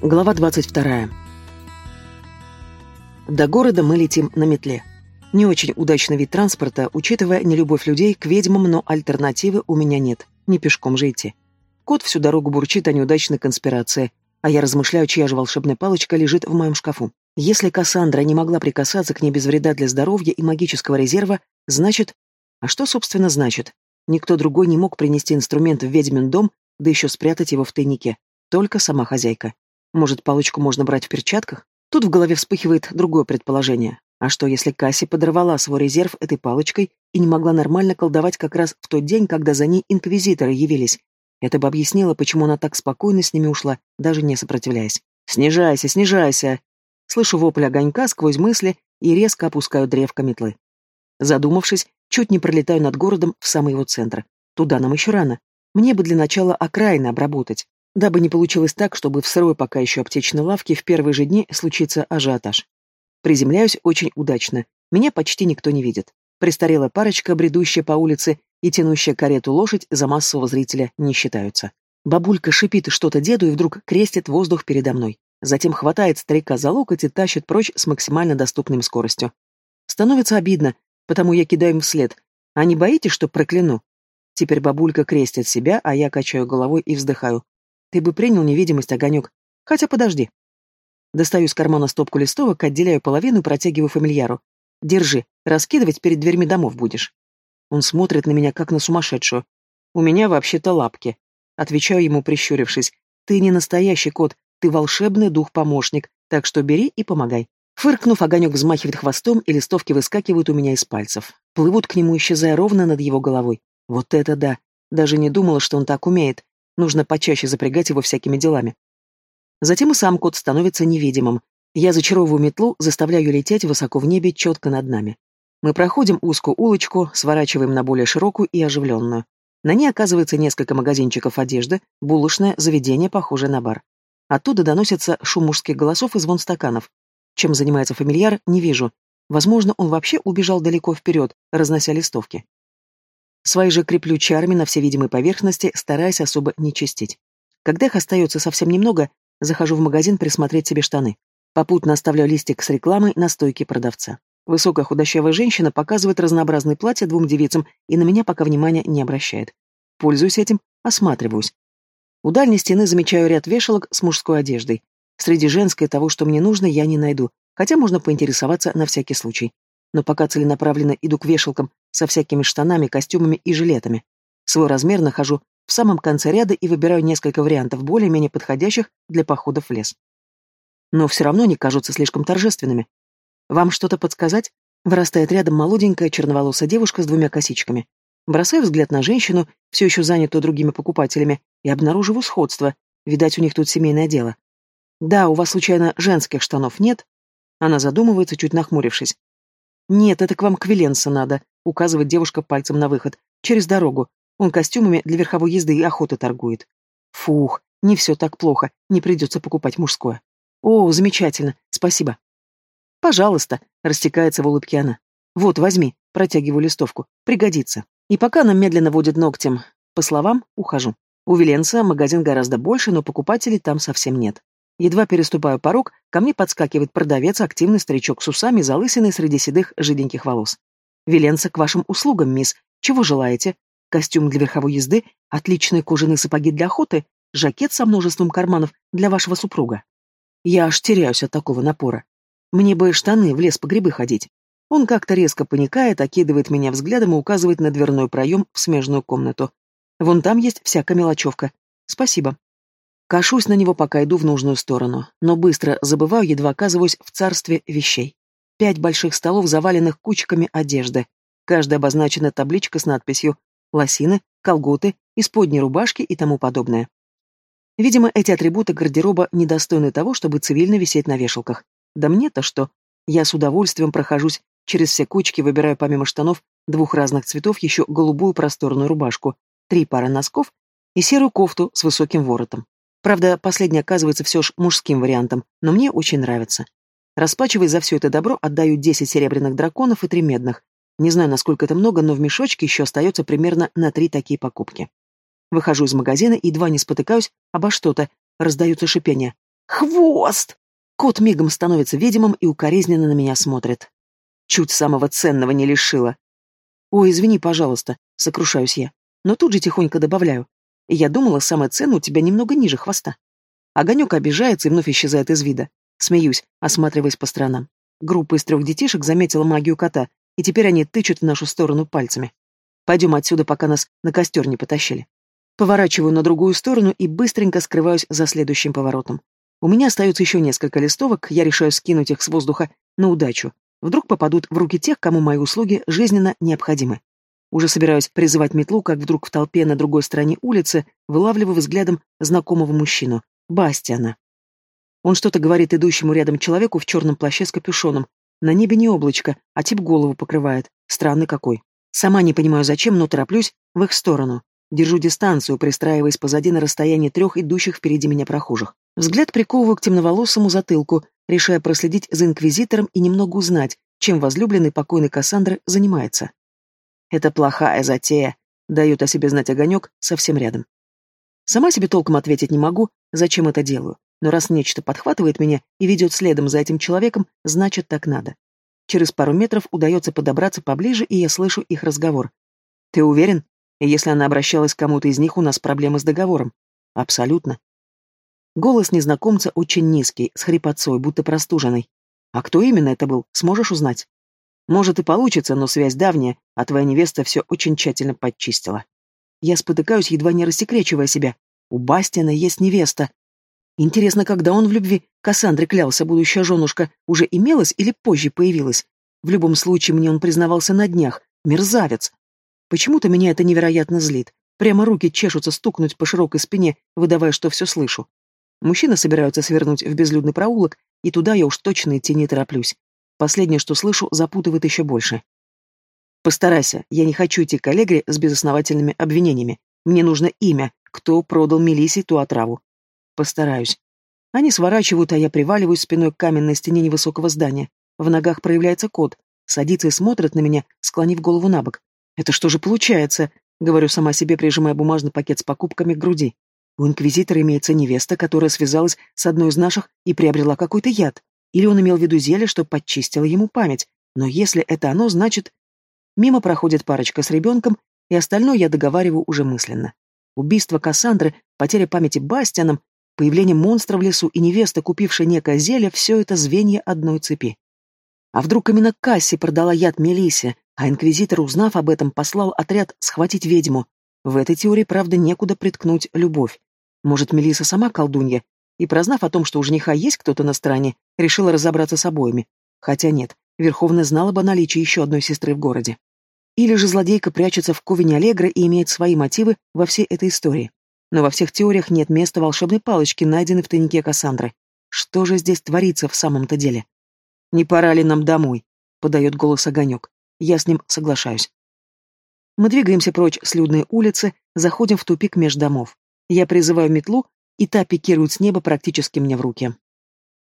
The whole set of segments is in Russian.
Глава 22. До города мы летим на метле. Не очень удачный вид транспорта, учитывая нелюбовь людей к ведьмам, но альтернативы у меня нет, не пешком же идти. Кот всю дорогу бурчит о неудачной конспирации, а я размышляю, чья же волшебная палочка лежит в моем шкафу. Если Кассандра не могла прикасаться к ней без вреда для здоровья и магического резерва, значит... А что, собственно, значит? Никто другой не мог принести инструмент в ведьмин дом, да еще спрятать его в тайнике. Только сама хозяйка. Может, палочку можно брать в перчатках? Тут в голове вспыхивает другое предположение. А что, если Касси подорвала свой резерв этой палочкой и не могла нормально колдовать как раз в тот день, когда за ней инквизиторы явились? Это бы объяснило, почему она так спокойно с ними ушла, даже не сопротивляясь. «Снижайся, снижайся!» Слышу вопль огонька сквозь мысли и резко опускаю древко метлы. Задумавшись, чуть не пролетаю над городом в самый его центр. Туда нам еще рано. Мне бы для начала окраины обработать дабы не получилось так, чтобы в сырой пока еще аптечной лавке в первые же дни случится ажиотаж. Приземляюсь очень удачно, меня почти никто не видит. Престарелая парочка, бредущая по улице и тянущая карету лошадь за массового зрителя не считаются. Бабулька шипит что-то деду и вдруг крестит воздух передо мной. Затем хватает старика за локоть и тащит прочь с максимально доступной скоростью. Становится обидно, потому я кидаю им вслед. А не боитесь, что прокляну? Теперь бабулька крестит себя, а я качаю головой и вздыхаю. Ты бы принял невидимость, огонек. Хотя подожди. Достаю из кармана стопку листовок, отделяю половину и протягиваю фамильяру. Держи, раскидывать перед дверьми домов будешь. Он смотрит на меня, как на сумасшедшую. У меня вообще-то лапки. Отвечаю ему, прищурившись. Ты не настоящий кот, ты волшебный дух-помощник, так что бери и помогай. Фыркнув, огонек взмахивает хвостом, и листовки выскакивают у меня из пальцев. Плывут к нему, исчезая ровно над его головой. Вот это да! Даже не думала, что он так умеет. Нужно почаще запрягать его всякими делами. Затем и сам кот становится невидимым. Я зачаровываю метлу, заставляю лететь высоко в небе четко над нами. Мы проходим узкую улочку, сворачиваем на более широкую и оживленную. На ней оказывается несколько магазинчиков одежды, булочное, заведение, похожее на бар. Оттуда доносится шум мужских голосов и звон стаканов. Чем занимается фамильяр, не вижу. Возможно, он вообще убежал далеко вперед, разнося листовки. Свои же креплю чарами на все видимой поверхности, стараясь особо не чистить. Когда их остается совсем немного, захожу в магазин присмотреть себе штаны. Попутно оставляю листик с рекламой на стойке продавца. Высокая худощавая женщина показывает разнообразные платья двум девицам и на меня пока внимания не обращает. Пользуюсь этим, осматриваюсь. У дальней стены замечаю ряд вешалок с мужской одеждой. Среди женской того, что мне нужно, я не найду, хотя можно поинтересоваться на всякий случай но пока целенаправленно иду к вешалкам со всякими штанами, костюмами и жилетами. Свой размер нахожу в самом конце ряда и выбираю несколько вариантов более-менее подходящих для походов в лес. Но все равно они кажутся слишком торжественными. Вам что-то подсказать? Вырастает рядом молоденькая черноволосая девушка с двумя косичками. Бросаю взгляд на женщину, все еще занятую другими покупателями, и обнаруживаю сходство. Видать, у них тут семейное дело. Да, у вас, случайно, женских штанов нет? Она задумывается, чуть нахмурившись. «Нет, это к вам к Веленса надо», — указывает девушка пальцем на выход. «Через дорогу. Он костюмами для верховой езды и охоты торгует». «Фух, не все так плохо, не придется покупать мужское». «О, замечательно, спасибо». «Пожалуйста», — растекается в улыбке она. «Вот, возьми», — протягиваю листовку. «Пригодится». И пока она медленно водит ногтем, по словам, ухожу. У Веленса магазин гораздо больше, но покупателей там совсем нет. Едва переступаю порог, ко мне подскакивает продавец, активный старичок с усами, залысиной среди седых жиденьких волос. «Веленца к вашим услугам, мисс. Чего желаете? Костюм для верховой езды, отличные кожаные сапоги для охоты, жакет со множеством карманов для вашего супруга». Я аж теряюсь от такого напора. Мне бы штаны в лес по грибы ходить. Он как-то резко паникает, окидывает меня взглядом и указывает на дверной проем в смежную комнату. Вон там есть всякая мелочевка. Спасибо. Кашусь на него, пока иду в нужную сторону, но быстро забываю, едва оказываюсь в царстве вещей. Пять больших столов, заваленных кучками одежды. Каждая обозначена табличка с надписью «лосины», «колготы», «исподние рубашки» и тому подобное. Видимо, эти атрибуты гардероба недостойны того, чтобы цивильно висеть на вешалках. Да мне-то что? Я с удовольствием прохожусь через все кучки, выбираю помимо штанов двух разных цветов еще голубую просторную рубашку, три пары носков и серую кофту с высоким воротом. Правда, последний оказывается все ж мужским вариантом, но мне очень нравится. Расплачиваясь за все это добро, отдаю 10 серебряных драконов и 3 медных. Не знаю, насколько это много, но в мешочке еще остается примерно на три такие покупки. Выхожу из магазина и едва не спотыкаюсь обо что-то, раздаются шипения. Хвост! Кот мигом становится видимым и укоризненно на меня смотрит. Чуть самого ценного не лишила. Ой, извини, пожалуйста, сокрушаюсь я. Но тут же тихонько добавляю. Я думала, самое ценное у тебя немного ниже хвоста. Огонек обижается и вновь исчезает из вида. Смеюсь, осматриваясь по сторонам. Группа из трех детишек заметила магию кота, и теперь они тычут в нашу сторону пальцами. Пойдем отсюда, пока нас на костер не потащили. Поворачиваю на другую сторону и быстренько скрываюсь за следующим поворотом. У меня остается еще несколько листовок, я решаю скинуть их с воздуха на удачу. Вдруг попадут в руки тех, кому мои услуги жизненно необходимы. Уже собираюсь призывать метлу, как вдруг в толпе на другой стороне улицы вылавливаю взглядом знакомого мужчину, Бастиана. Он что-то говорит идущему рядом человеку в черном плаще с капюшоном. На небе не облачко, а тип голову покрывает. Странный какой. Сама не понимаю зачем, но тороплюсь в их сторону. Держу дистанцию, пристраиваясь позади на расстоянии трех идущих впереди меня прохожих. Взгляд приковываю к темноволосому затылку, решая проследить за инквизитором и немного узнать, чем возлюбленный покойный Кассандры занимается. Это плохая затея, дает о себе знать огонек совсем рядом. Сама себе толком ответить не могу, зачем это делаю, но раз нечто подхватывает меня и ведет следом за этим человеком, значит так надо. Через пару метров удается подобраться поближе, и я слышу их разговор. «Ты уверен? Если она обращалась к кому-то из них, у нас проблемы с договором». «Абсолютно». Голос незнакомца очень низкий, с хрипотцой, будто простуженный. «А кто именно это был, сможешь узнать?» «Может и получится, но связь давняя, а твоя невеста все очень тщательно подчистила». Я спотыкаюсь, едва не рассекречивая себя. У Бастиана есть невеста. Интересно, когда он в любви Кассандре клялся, будущая женушка уже имелась или позже появилась? В любом случае, мне он признавался на днях. Мерзавец. Почему-то меня это невероятно злит. Прямо руки чешутся стукнуть по широкой спине, выдавая, что все слышу. Мужчины собираются свернуть в безлюдный проулок, и туда я уж точно идти не тороплюсь. Последнее, что слышу, запутывает еще больше. Постарайся, я не хочу идти к Аллегре с безосновательными обвинениями. Мне нужно имя, кто продал Мелисе ту отраву. Постараюсь. Они сворачивают, а я приваливаюсь спиной к каменной стене невысокого здания. В ногах проявляется кот. Садится и смотрит на меня, склонив голову на бок. «Это что же получается?» — говорю сама себе, прижимая бумажный пакет с покупками к груди. «У инквизитора имеется невеста, которая связалась с одной из наших и приобрела какой-то яд. Или он имел в виду зелье, что подчистило ему память. Но если это оно, значит...» Мимо проходит парочка с ребенком, и остальное я договариваю уже мысленно. Убийство Кассандры, потеря памяти Бастианом, Появление монстра в лесу и невеста, купившая некое зелье, все это звенья одной цепи. А вдруг именно Касси продала яд Мелисе, а инквизитор, узнав об этом, послал отряд схватить ведьму? В этой теории, правда, некуда приткнуть любовь. Может, Мелиса сама колдунья, и, прознав о том, что у жениха есть кто-то на стороне, решила разобраться с обоими. Хотя нет, Верховная знала бы о наличии еще одной сестры в городе. Или же злодейка прячется в ковине Аллегра и имеет свои мотивы во всей этой истории. Но во всех теориях нет места волшебной палочки, найденной в тайнике Кассандры. Что же здесь творится в самом-то деле? «Не пора ли нам домой?» — подает голос Огонек. Я с ним соглашаюсь. Мы двигаемся прочь с людной улицы, заходим в тупик меж домов. Я призываю метлу, и та пикирует с неба практически мне в руки.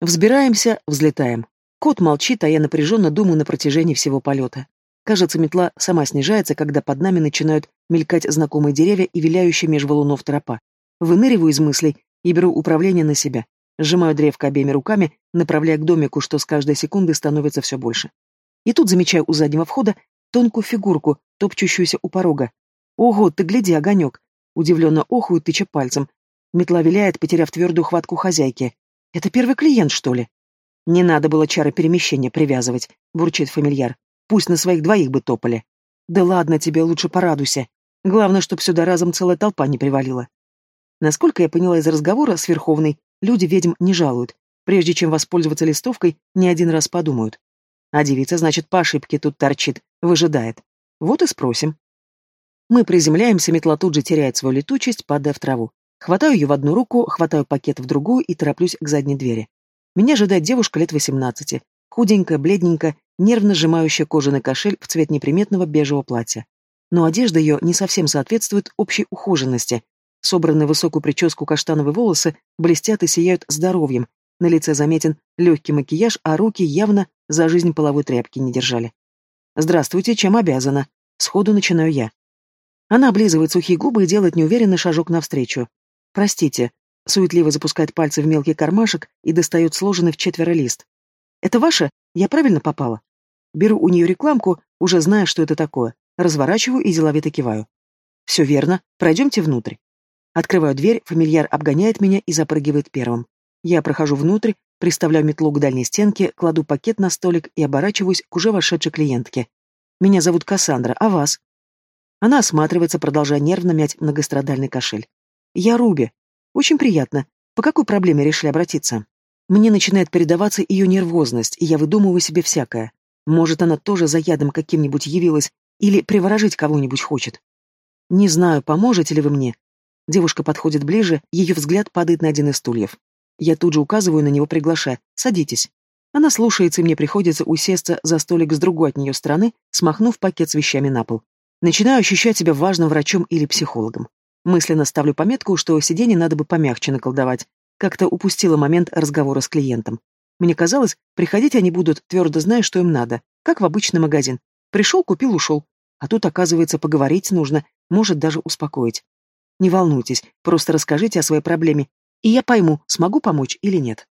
Взбираемся, взлетаем. Кот молчит, а я напряженно думаю на протяжении всего полета. Кажется, метла сама снижается, когда под нами начинают мелькать знакомые деревья и виляющие меж валунов тропа. Выныриваю из мыслей и беру управление на себя. Сжимаю древко обеими руками, направляя к домику, что с каждой секундой становится все больше. И тут замечаю у заднего входа тонкую фигурку, топчущуюся у порога. «Ого, ты гляди, огонек!» Удивленно охую, тыча пальцем. Метла виляет, потеряв твердую хватку хозяйки. «Это первый клиент, что ли?» «Не надо было чары перемещения привязывать», — бурчит фамильяр. Пусть на своих двоих бы топали. Да ладно тебе, лучше порадуйся. Главное, чтоб сюда разом целая толпа не привалила. Насколько я поняла из разговора с Верховной, люди ведьм не жалуют. Прежде чем воспользоваться листовкой, не один раз подумают. А девица, значит, по ошибке тут торчит, выжидает. Вот и спросим. Мы приземляемся, метла тут же теряет свою летучесть, падая в траву. Хватаю ее в одну руку, хватаю пакет в другую и тороплюсь к задней двери. Меня ожидает девушка лет восемнадцати. Худенькая, бледненькая, нервно сжимающая кожаный кошель в цвет неприметного бежевого платья. Но одежда ее не совсем соответствует общей ухоженности. Собранные высокую прическу каштановые волосы блестят и сияют здоровьем, на лице заметен легкий макияж, а руки явно за жизнь половой тряпки не держали. «Здравствуйте, чем обязана?» Сходу начинаю я. Она облизывает сухие губы и делает неуверенный шажок навстречу. «Простите», Суетливо запускает пальцы в мелкий кармашек и достает сложенный в четверо лист. «Это ваше? Я правильно попала?» Беру у нее рекламку, уже зная, что это такое. Разворачиваю и деловито киваю. «Все верно. Пройдемте внутрь». Открываю дверь, фамильяр обгоняет меня и запрыгивает первым. Я прохожу внутрь, приставляю метлу к дальней стенке, кладу пакет на столик и оборачиваюсь к уже вошедшей клиентке. «Меня зовут Кассандра, а вас?» Она осматривается, продолжая нервно мять многострадальный кошель. «Я Руби. Очень приятно. По какой проблеме решили обратиться?» Мне начинает передаваться ее нервозность, и я выдумываю себе всякое. Может, она тоже за ядом каким-нибудь явилась или приворожить кого-нибудь хочет. Не знаю, поможете ли вы мне, Девушка подходит ближе, ее взгляд падает на один из стульев. Я тут же указываю на него, приглашая. «Садитесь». Она слушается, и мне приходится усесться за столик с другой от нее стороны, смахнув пакет с вещами на пол. Начинаю ощущать себя важным врачом или психологом. Мысленно ставлю пометку, что сиденье надо бы помягче наколдовать. Как-то упустила момент разговора с клиентом. Мне казалось, приходить они будут, твердо зная, что им надо, как в обычный магазин. Пришел, купил, ушел. А тут, оказывается, поговорить нужно, может даже успокоить. Не волнуйтесь, просто расскажите о своей проблеме, и я пойму, смогу помочь или нет.